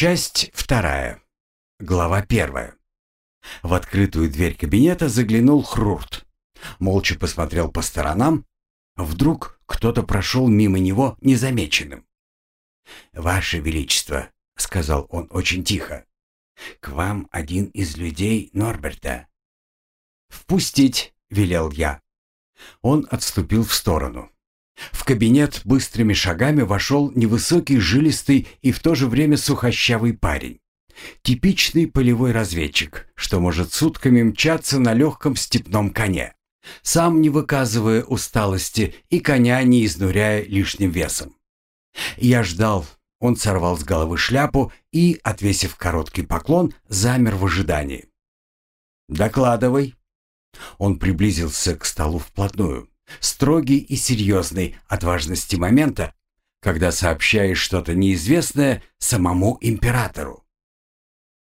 Часть вторая. Глава первая. В открытую дверь кабинета заглянул Хрурт. Молча посмотрел по сторонам. Вдруг кто-то прошел мимо него незамеченным. «Ваше Величество», — сказал он очень тихо, — «к вам один из людей Норберта». «Впустить», — велел я. Он отступил в сторону. В кабинет быстрыми шагами вошел невысокий, жилистый и в то же время сухощавый парень. Типичный полевой разведчик, что может сутками мчаться на легком степном коне, сам не выказывая усталости и коня не изнуряя лишним весом. Я ждал, он сорвал с головы шляпу и, отвесив короткий поклон, замер в ожидании. «Докладывай». Он приблизился к столу вплотную строгий и серьезный от важности момента, когда сообщаешь что-то неизвестное самому императору.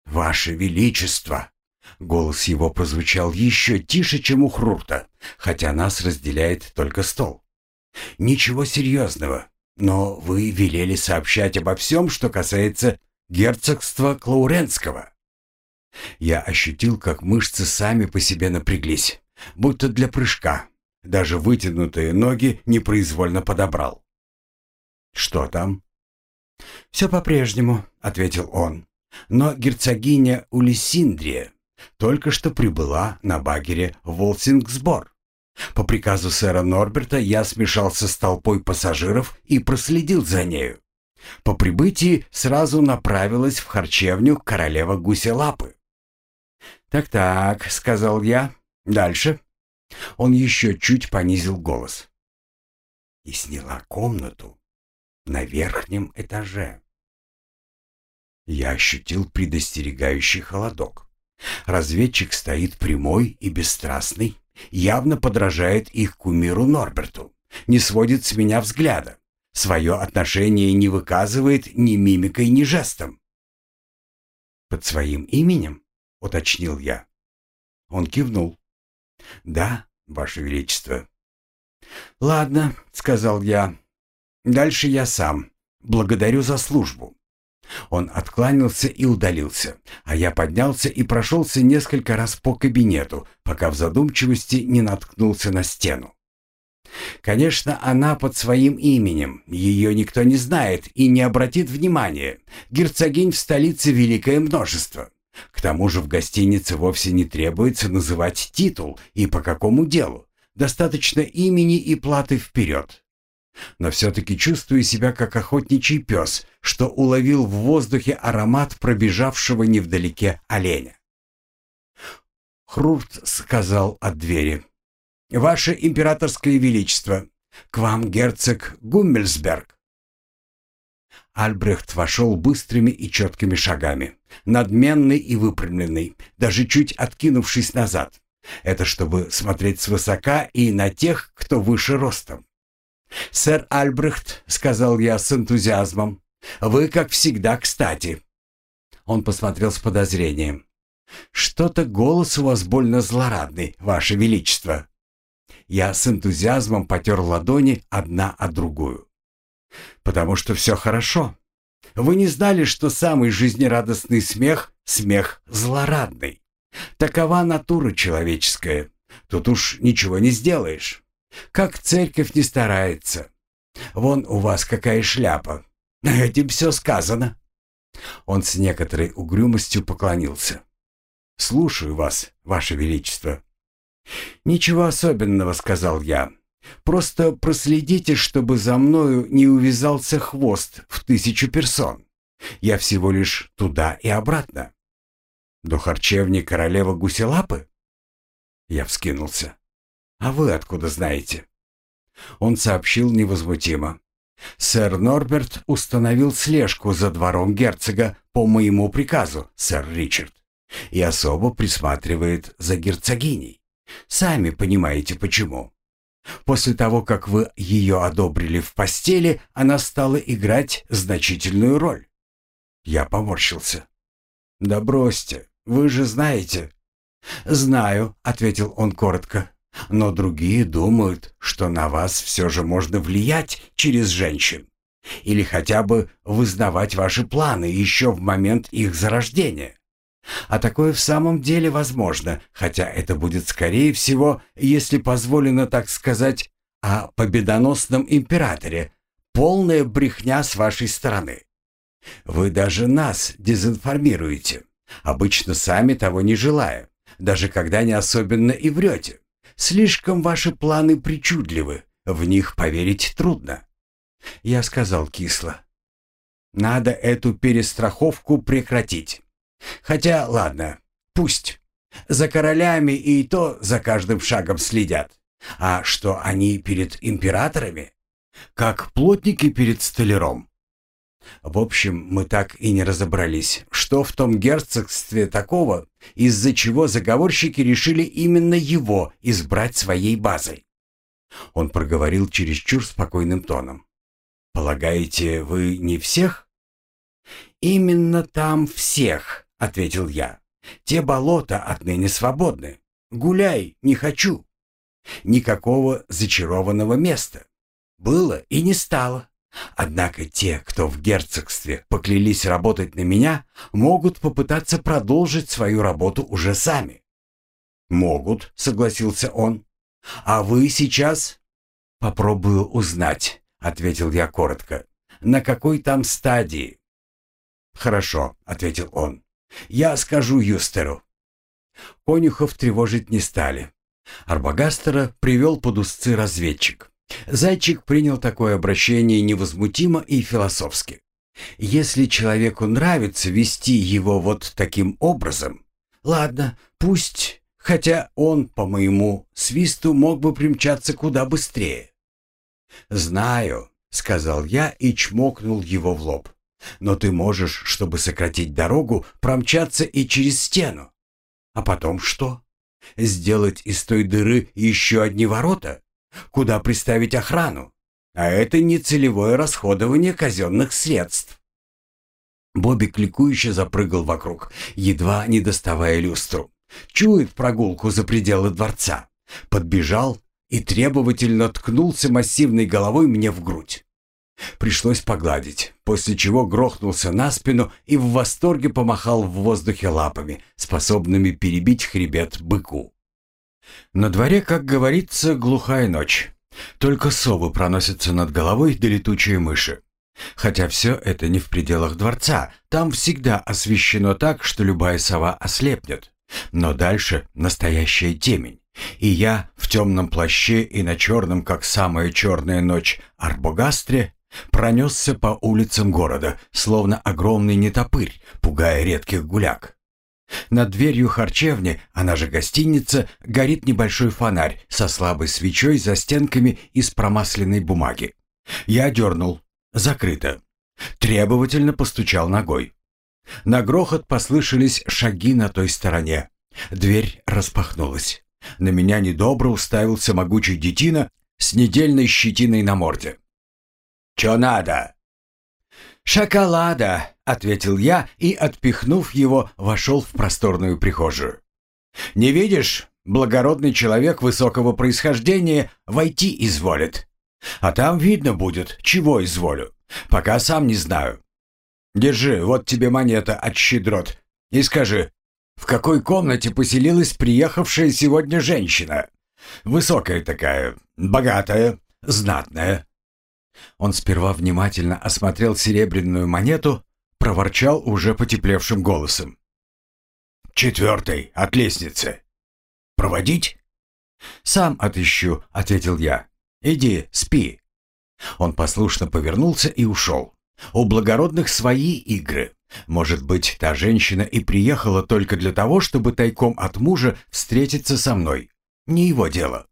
«Ваше Величество!» Голос его прозвучал еще тише, чем у Хрурта, хотя нас разделяет только стол. «Ничего серьезного, но вы велели сообщать обо всем, что касается герцогства Клауренского». Я ощутил, как мышцы сами по себе напряглись, будто для прыжка, даже вытянутые ноги непроизвольно подобрал. «Что там?» «Все по-прежнему», — ответил он. «Но герцогиня Улисиндрия только что прибыла на багере Волсингсбор. По приказу сэра Норберта я смешался с толпой пассажиров и проследил за нею. По прибытии сразу направилась в харчевню королева Гуселапы. «Так-так», — сказал я. «Дальше». Он еще чуть понизил голос. И сняла комнату на верхнем этаже. Я ощутил предостерегающий холодок. Разведчик стоит прямой и бесстрастный, явно подражает их кумиру Норберту, не сводит с меня взгляда, свое отношение не выказывает ни мимикой, ни жестом. «Под своим именем?» — уточнил я. Он кивнул. «Да, Ваше Величество». «Ладно», — сказал я. «Дальше я сам. Благодарю за службу». Он откланялся и удалился, а я поднялся и прошелся несколько раз по кабинету, пока в задумчивости не наткнулся на стену. Конечно, она под своим именем, ее никто не знает и не обратит внимания. Герцогинь в столице великое множество. К тому же в гостинице вовсе не требуется называть титул и по какому делу. Достаточно имени и платы вперед. Но все-таки чувствую себя как охотничий пес, что уловил в воздухе аромат пробежавшего невдалеке оленя. Хрурт сказал от двери. «Ваше императорское величество, к вам герцог Гуммельсберг». Альбрехт вошел быстрыми и четкими шагами, надменный и выпрямленный, даже чуть откинувшись назад. Это чтобы смотреть свысока и на тех, кто выше ростом. «Сэр Альбрехт», — сказал я с энтузиазмом, — «вы, как всегда, кстати». Он посмотрел с подозрением. «Что-то голос у вас больно злорадный, ваше величество». Я с энтузиазмом потер ладони одна о другую. Потому что все хорошо. Вы не знали, что самый жизнерадостный смех — смех злорадный. Такова натура человеческая. Тут уж ничего не сделаешь. Как церковь не старается. Вон у вас какая шляпа. Этим все сказано. Он с некоторой угрюмостью поклонился. «Слушаю вас, ваше величество». «Ничего особенного», — сказал я. Просто проследите, чтобы за мною не увязался хвост в тысячу персон. Я всего лишь туда и обратно. До харчевни королева Гуселапы? Я вскинулся. А вы откуда знаете? Он сообщил невозмутимо. Сэр Норберт установил слежку за двором герцога по моему приказу, сэр Ричард, и особо присматривает за герцогиней. Сами понимаете почему. После того, как вы ее одобрили в постели, она стала играть значительную роль. Я поморщился. «Да бросьте, вы же знаете». «Знаю», — ответил он коротко. «Но другие думают, что на вас все же можно влиять через женщин. Или хотя бы вызнавать ваши планы еще в момент их зарождения. А такое в самом деле возможно, хотя это будет скорее всего, если позволено так сказать, о победоносном императоре, полная брехня с вашей стороны. Вы даже нас дезинформируете, обычно сами того не желая, даже когда не особенно и врете. Слишком ваши планы причудливы, в них поверить трудно. Я сказал кисло. Надо эту перестраховку прекратить. Хотя, ладно, пусть. За королями и то за каждым шагом следят. А что они перед императорами? Как плотники перед столяром. В общем, мы так и не разобрались, что в том герцогстве такого, из-за чего заговорщики решили именно его избрать своей базой. Он проговорил чересчур спокойным тоном. «Полагаете, вы не всех?» «Именно там всех», — ответил я. «Те болота отныне свободны. Гуляй, не хочу. Никакого зачарованного места. Было и не стало. Однако те, кто в герцогстве поклялись работать на меня, могут попытаться продолжить свою работу уже сами». «Могут», — согласился он. «А вы сейчас...» «Попробую узнать», — ответил я коротко. «На какой там стадии?» «Хорошо», — ответил он. «Я скажу Юстеру». Конюхов тревожить не стали. Арбагастера привел под узцы разведчик. Зайчик принял такое обращение невозмутимо и философски. Если человеку нравится вести его вот таким образом, ладно, пусть, хотя он, по моему свисту, мог бы примчаться куда быстрее. «Знаю», — сказал я и чмокнул его в лоб. «Но ты можешь, чтобы сократить дорогу, промчаться и через стену. А потом что? Сделать из той дыры еще одни ворота? Куда приставить охрану? А это не целевое расходование казенных средств». Бобби кликующе запрыгал вокруг, едва не доставая люстру. Чует прогулку за пределы дворца. Подбежал и требовательно ткнулся массивной головой мне в грудь. Пришлось погладить, после чего грохнулся на спину и в восторге помахал в воздухе лапами, способными перебить хребет быку. На дворе, как говорится, глухая ночь. Только совы проносятся над головой да летучие мыши. Хотя все это не в пределах дворца, там всегда освещено так, что любая сова ослепнет. Но дальше настоящая темень. И я в темном плаще и на черном, как самая черная ночь, арбогастре пронесся по улицам города, словно огромный нетопырь, пугая редких гуляк. Над дверью харчевни, она же гостиница, горит небольшой фонарь со слабой свечой за стенками из промасленной бумаги. Я дернул. Закрыто. Требовательно постучал ногой. На грохот послышались шаги на той стороне. Дверь распахнулась. На меня недобро уставился могучий детина с недельной щетиной на морде. «Чё надо?» «Шоколада», — ответил я и, отпихнув его, вошел в просторную прихожую. «Не видишь, благородный человек высокого происхождения войти изволит. А там видно будет, чего изволю. Пока сам не знаю. Держи, вот тебе монета от щедрот. И скажи, в какой комнате поселилась приехавшая сегодня женщина? Высокая такая, богатая, знатная. Он сперва внимательно осмотрел серебряную монету, проворчал уже потеплевшим голосом. «Четвертый, от лестницы. Проводить?» «Сам отыщу», — ответил я. «Иди, спи». Он послушно повернулся и ушел. У благородных свои игры. Может быть, та женщина и приехала только для того, чтобы тайком от мужа встретиться со мной. Не его дело.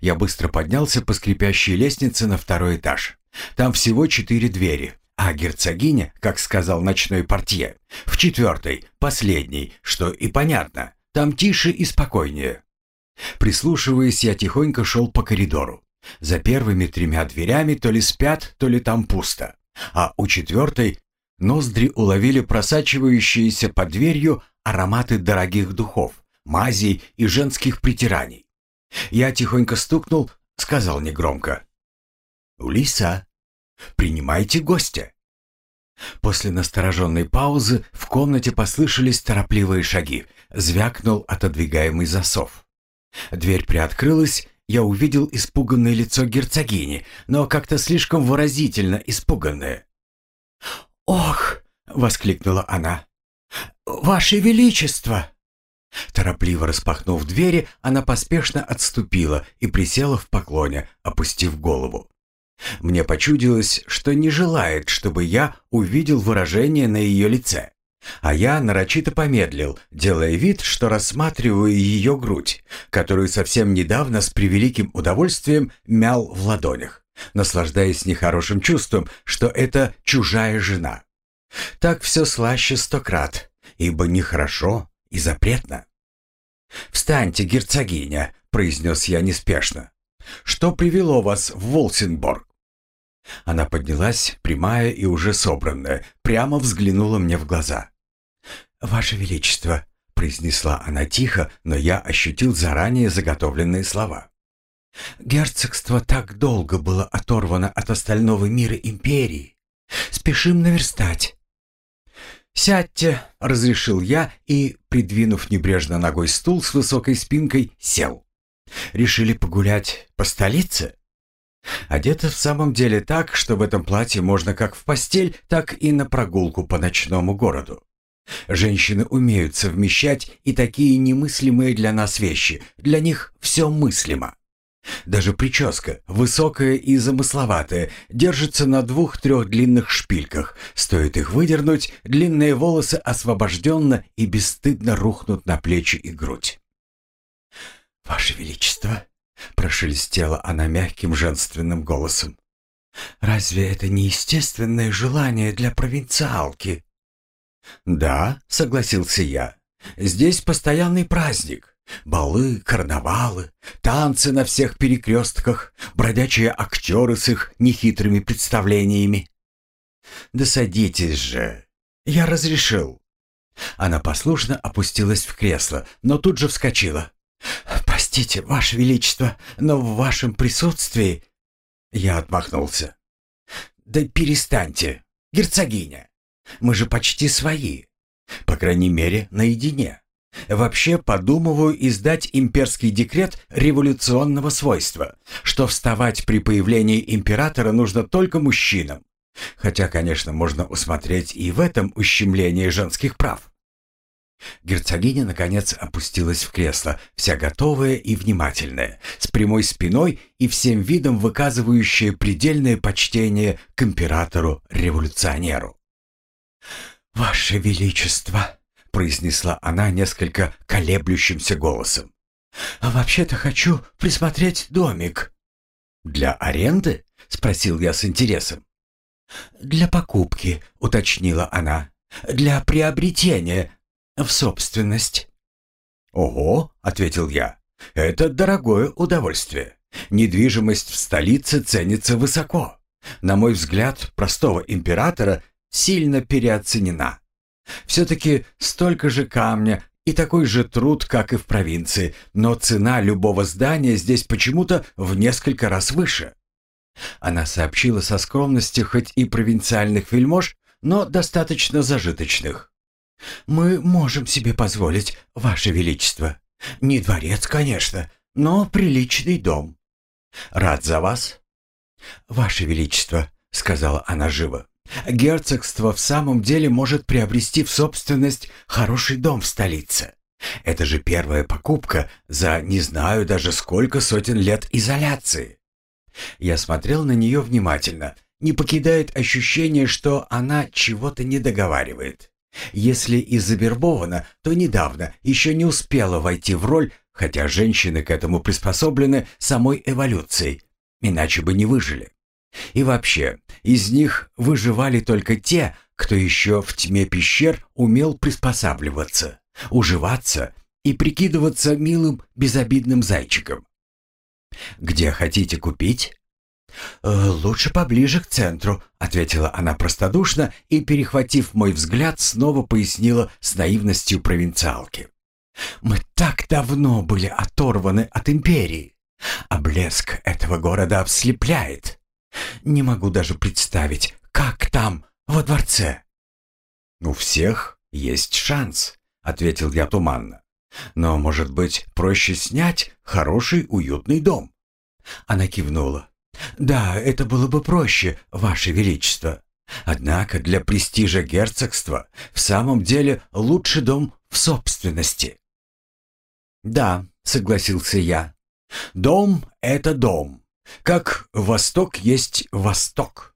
Я быстро поднялся по скрипящей лестнице на второй этаж. Там всего четыре двери, а герцогиня, как сказал ночной портье, в четвертой, последней, что и понятно, там тише и спокойнее. Прислушиваясь, я тихонько шел по коридору. За первыми тремя дверями то ли спят, то ли там пусто. А у четвертой ноздри уловили просачивающиеся под дверью ароматы дорогих духов, мазей и женских притираний. Я тихонько стукнул, сказал негромко. «Улиса!» Принимайте гостя». После настороженной паузы в комнате послышались торопливые шаги. Звякнул отодвигаемый засов. Дверь приоткрылась, я увидел испуганное лицо герцогини, но как-то слишком выразительно испуганное. «Ох!» — воскликнула она. «Ваше Величество!» Торопливо распахнув двери, она поспешно отступила и присела в поклоне, опустив голову. Мне почудилось, что не желает, чтобы я увидел выражение на ее лице. А я нарочито помедлил, делая вид, что рассматриваю ее грудь, которую совсем недавно с превеликим удовольствием мял в ладонях, наслаждаясь нехорошим чувством, что это чужая жена. Так все слаще сто крат, ибо нехорошо и запретно. «Встаньте, герцогиня», — произнес я неспешно. «Что привело вас в Волсенборг?» Она поднялась, прямая и уже собранная, прямо взглянула мне в глаза. «Ваше Величество», — произнесла она тихо, но я ощутил заранее заготовленные слова. «Герцогство так долго было оторвано от остального мира империи. Спешим наверстать. «Сядьте», — разрешил я и, придвинув небрежно ногой стул с высокой спинкой, сел. «Решили погулять по столице?» Одета в самом деле так, что в этом платье можно как в постель, так и на прогулку по ночному городу. Женщины умеют совмещать и такие немыслимые для нас вещи. Для них все мыслимо. Даже прическа, высокая и замысловатая, держится на двух-трех длинных шпильках. Стоит их выдернуть, длинные волосы освобожденно и бесстыдно рухнут на плечи и грудь. «Ваше Величество!» — прошелестела она мягким женственным голосом. «Разве это не естественное желание для провинциалки?» «Да», — согласился я, — «здесь постоянный праздник. Балы, карнавалы, танцы на всех перекрестках, бродячие актеры с их нехитрыми представлениями. «Да садитесь же! Я разрешил!» Она послушно опустилась в кресло, но тут же вскочила. «Простите, Ваше Величество, но в вашем присутствии...» Я отмахнулся. «Да перестаньте, герцогиня! Мы же почти свои. По крайней мере, наедине. Вообще подумываю издать имперский декрет революционного свойства, что вставать при появлении императора нужно только мужчинам. Хотя, конечно, можно усмотреть и в этом ущемление женских прав. Герцогиня, наконец, опустилась в кресло, вся готовая и внимательная, с прямой спиной и всем видом выказывающая предельное почтение к императору-революционеру. «Ваше Величество!» Произнесла она несколько колеблющимся голосом. «А вообще-то хочу присмотреть домик». «Для аренды?» — спросил я с интересом. «Для покупки», — уточнила она. «Для приобретения в собственность». «Ого», — ответил я, — «это дорогое удовольствие. Недвижимость в столице ценится высоко. На мой взгляд, простого императора сильно переоценена. Все-таки столько же камня и такой же труд, как и в провинции, но цена любого здания здесь почему-то в несколько раз выше. Она сообщила со скромностью хоть и провинциальных вельмож, но достаточно зажиточных. «Мы можем себе позволить, Ваше Величество. Не дворец, конечно, но приличный дом. Рад за вас». «Ваше Величество», — сказала она живо, Герцогство в самом деле может приобрести в собственность хороший дом в столице. Это же первая покупка за не знаю даже сколько сотен лет изоляции. Я смотрел на нее внимательно. Не покидает ощущение, что она чего-то не договаривает. Если и завербована, то недавно еще не успела войти в роль, хотя женщины к этому приспособлены самой эволюцией, иначе бы не выжили. И вообще, из них выживали только те, кто еще в тьме пещер умел приспосабливаться, уживаться и прикидываться милым безобидным зайчиком. «Где хотите купить?» «Э, «Лучше поближе к центру», — ответила она простодушно и, перехватив мой взгляд, снова пояснила с наивностью провинциалки. «Мы так давно были оторваны от империи, а блеск этого города ослепляет. Не могу даже представить, как там, во дворце. «У всех есть шанс», — ответил я туманно. «Но, может быть, проще снять хороший уютный дом?» Она кивнула. «Да, это было бы проще, Ваше Величество. Однако для престижа герцогства в самом деле лучше дом в собственности». «Да», — согласился я. «Дом — это дом. Как Восток есть Восток.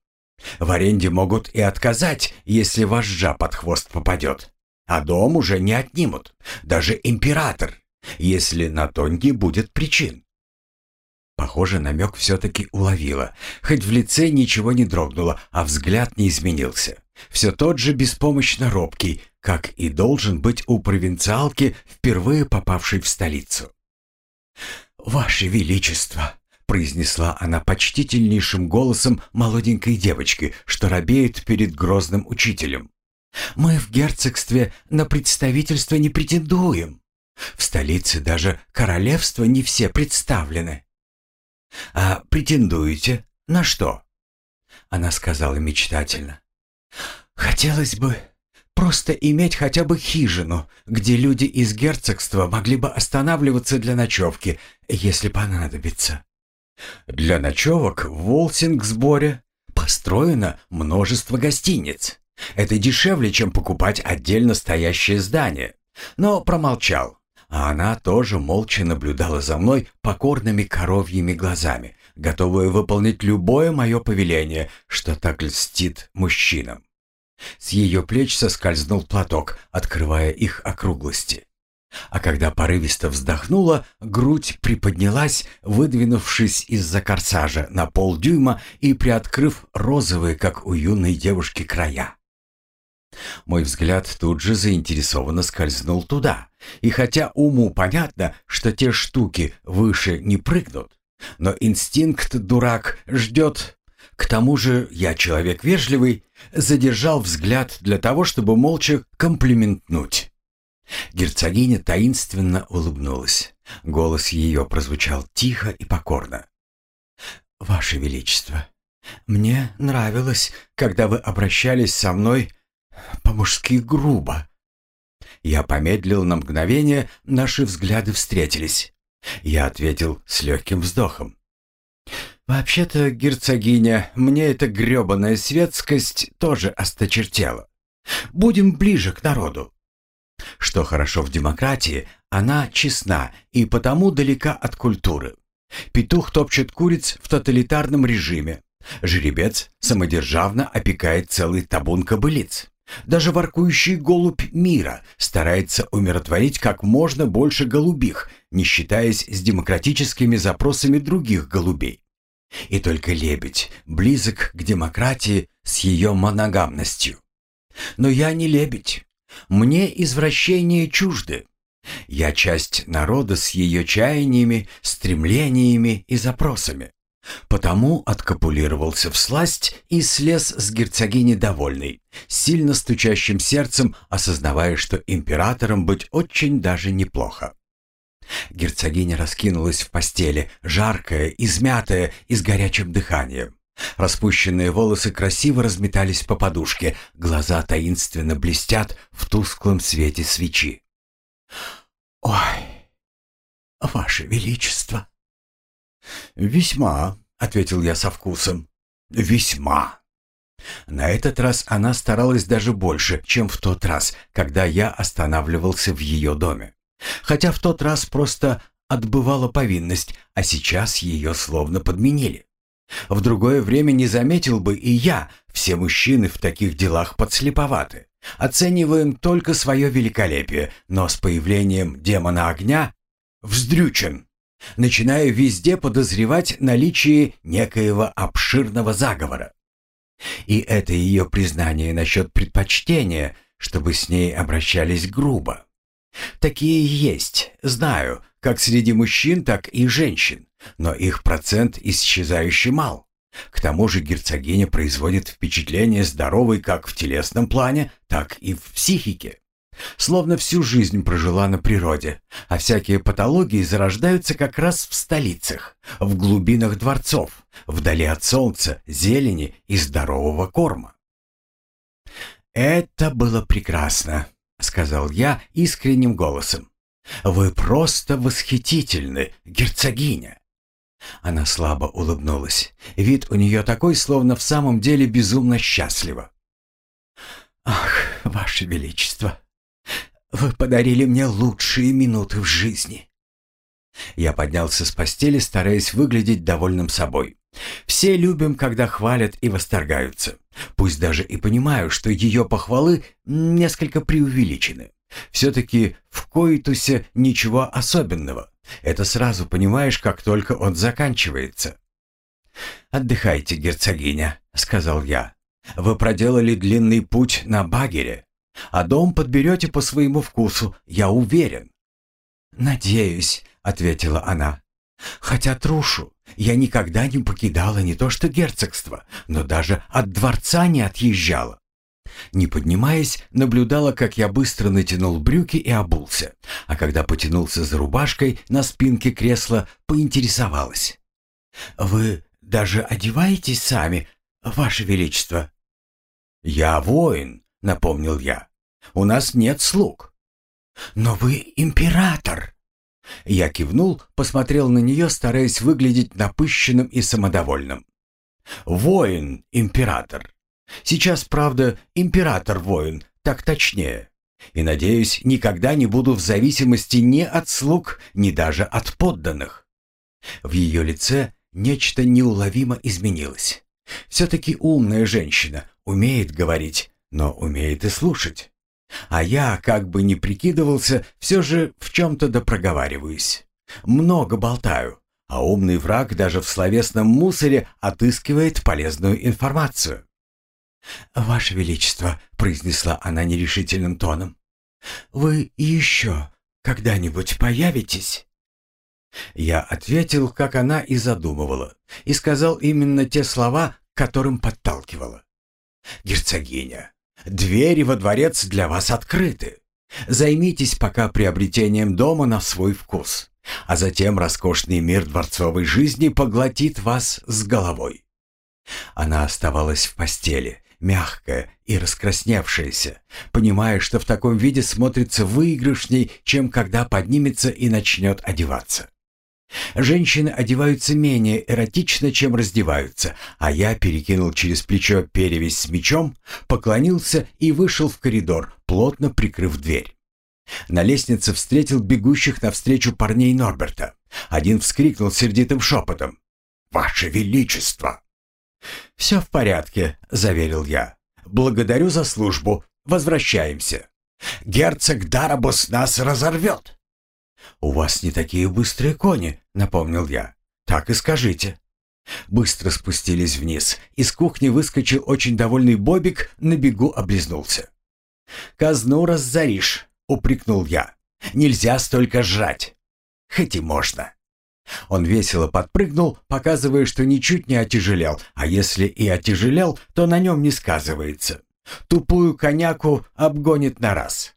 В аренде могут и отказать, если вожжа под хвост попадет. А дом уже не отнимут, даже император, если на то не будет причин. Похоже, намек все-таки уловила, хоть в лице ничего не дрогнуло, а взгляд не изменился. Все тот же беспомощно робкий, как и должен быть у провинциалки, впервые попавшей в столицу. «Ваше Величество!» — произнесла она почтительнейшим голосом молоденькой девочки, что робеет перед грозным учителем. «Мы в герцогстве на представительство не претендуем. В столице даже королевства не все представлены. «А претендуете на что?» Она сказала мечтательно. «Хотелось бы просто иметь хотя бы хижину, где люди из герцогства могли бы останавливаться для ночевки, если понадобится». Для ночевок в Волсингсборе построено множество гостиниц. Это дешевле, чем покупать отдельно стоящее здание. Но промолчал, а она тоже молча наблюдала за мной покорными коровьими глазами, готовая выполнить любое мое повеление, что так льстит мужчинам. С ее плеч соскользнул платок, открывая их округлости. А когда порывисто вздохнула, грудь приподнялась, выдвинувшись из-за корсажа на полдюйма и приоткрыв розовые, как у юной девушки, края. Мой взгляд тут же заинтересованно скользнул туда. И хотя уму понятно, что те штуки выше не прыгнут, но инстинкт дурак ждет. К тому же я человек вежливый, задержал взгляд для того, чтобы молча комплиментнуть. Герцогиня таинственно улыбнулась. Голос ее прозвучал тихо и покорно. «Ваше Величество, мне нравилось, когда вы обращались со мной по-мужски грубо. Я помедлил на мгновение, наши взгляды встретились. Я ответил с легким вздохом. «Вообще-то, герцогиня, мне эта гребаная светскость тоже осточертела. Будем ближе к народу. Что хорошо в демократии, она честна и потому далека от культуры. Петух топчет куриц в тоталитарном режиме. Жеребец самодержавно опекает целый табун кобылиц. Даже воркующий голубь мира старается умиротворить как можно больше голубих, не считаясь с демократическими запросами других голубей. И только лебедь близок к демократии с ее моногамностью. Но я не лебедь. Мне извращения чужды. Я часть народа с ее чаяниями, стремлениями и запросами. Потому откапулировался в сласть и слез с герцогини довольный, сильно стучащим сердцем, осознавая, что императором быть очень даже неплохо. Герцогиня раскинулась в постели, жаркая, измятая и с горячим дыханием. Распущенные волосы красиво разметались по подушке, глаза таинственно блестят в тусклом свете свечи. «Ой, Ваше Величество!» «Весьма», — ответил я со вкусом. «Весьма». На этот раз она старалась даже больше, чем в тот раз, когда я останавливался в ее доме. Хотя в тот раз просто отбывала повинность, а сейчас ее словно подменили. В другое время не заметил бы и я, все мужчины в таких делах подслеповаты. Оцениваем только свое великолепие, но с появлением демона огня вздрючен начинаю везде подозревать наличие некоего обширного заговора. И это ее признание насчет предпочтения, чтобы с ней обращались грубо. Такие есть, знаю, как среди мужчин, так и женщин, но их процент исчезающе мал. К тому же герцогиня производит впечатление здоровой как в телесном плане, так и в психике. Словно всю жизнь прожила на природе, а всякие патологии зарождаются как раз в столицах, в глубинах дворцов, вдали от солнца, зелени и здорового корма. «Это было прекрасно», — сказал я искренним голосом. «Вы просто восхитительны, герцогиня!» Она слабо улыбнулась. Вид у нее такой, словно в самом деле безумно счастлива. «Ах, Ваше Величество, вы подарили мне лучшие минуты в жизни!» Я поднялся с постели, стараясь выглядеть довольным собой. Все любим, когда хвалят и восторгаются. Пусть даже и понимаю, что ее похвалы несколько преувеличены. Все-таки в коитусе ничего особенного. Это сразу понимаешь, как только он заканчивается. «Отдыхайте, герцогиня», — сказал я. «Вы проделали длинный путь на багере, а дом подберете по своему вкусу, я уверен». «Надеюсь», — ответила она. «Хотя трушу, я никогда не покидала не то что герцогство, но даже от дворца не отъезжала. Не поднимаясь, наблюдала, как я быстро натянул брюки и обулся, а когда потянулся за рубашкой на спинке кресла, поинтересовалась. «Вы даже одеваетесь сами, Ваше Величество?» «Я воин», — напомнил я. «У нас нет слуг». «Но вы император!» Я кивнул, посмотрел на нее, стараясь выглядеть напыщенным и самодовольным. «Воин, император. Сейчас, правда, император-воин, так точнее. И, надеюсь, никогда не буду в зависимости ни от слуг, ни даже от подданных». В ее лице нечто неуловимо изменилось. Все-таки умная женщина, умеет говорить, но умеет и слушать. А я, как бы ни прикидывался, все же в чем-то допроговариваюсь. Много болтаю, а умный враг даже в словесном мусоре отыскивает полезную информацию. «Ваше Величество», — произнесла она нерешительным тоном, — «вы еще когда-нибудь появитесь?» Я ответил, как она и задумывала, и сказал именно те слова, которым подталкивала. «Герцогиня, Двери во дворец для вас открыты. Займитесь пока приобретением дома на свой вкус, а затем роскошный мир дворцовой жизни поглотит вас с головой. Она оставалась в постели, мягкая и раскрасневшаяся, понимая, что в таком виде смотрится выигрышней, чем когда поднимется и начнет одеваться. Женщины одеваются менее эротично, чем раздеваются, а я перекинул через плечо перевязь с мечом, поклонился и вышел в коридор, плотно прикрыв дверь. На лестнице встретил бегущих навстречу парней Норберта. Один вскрикнул сердитым шепотом. «Ваше Величество!» «Все в порядке», — заверил я. «Благодарю за службу. Возвращаемся. Герцог Дарабос нас разорвет». «У вас не такие быстрые кони», — напомнил я. «Так и скажите». Быстро спустились вниз. Из кухни выскочил очень довольный Бобик, на бегу облизнулся. «Казну разоришь», — упрекнул я. «Нельзя столько жрать». «Хоть и можно». Он весело подпрыгнул, показывая, что ничуть не отяжелел, а если и отяжелел, то на нем не сказывается. Тупую коняку обгонит на раз.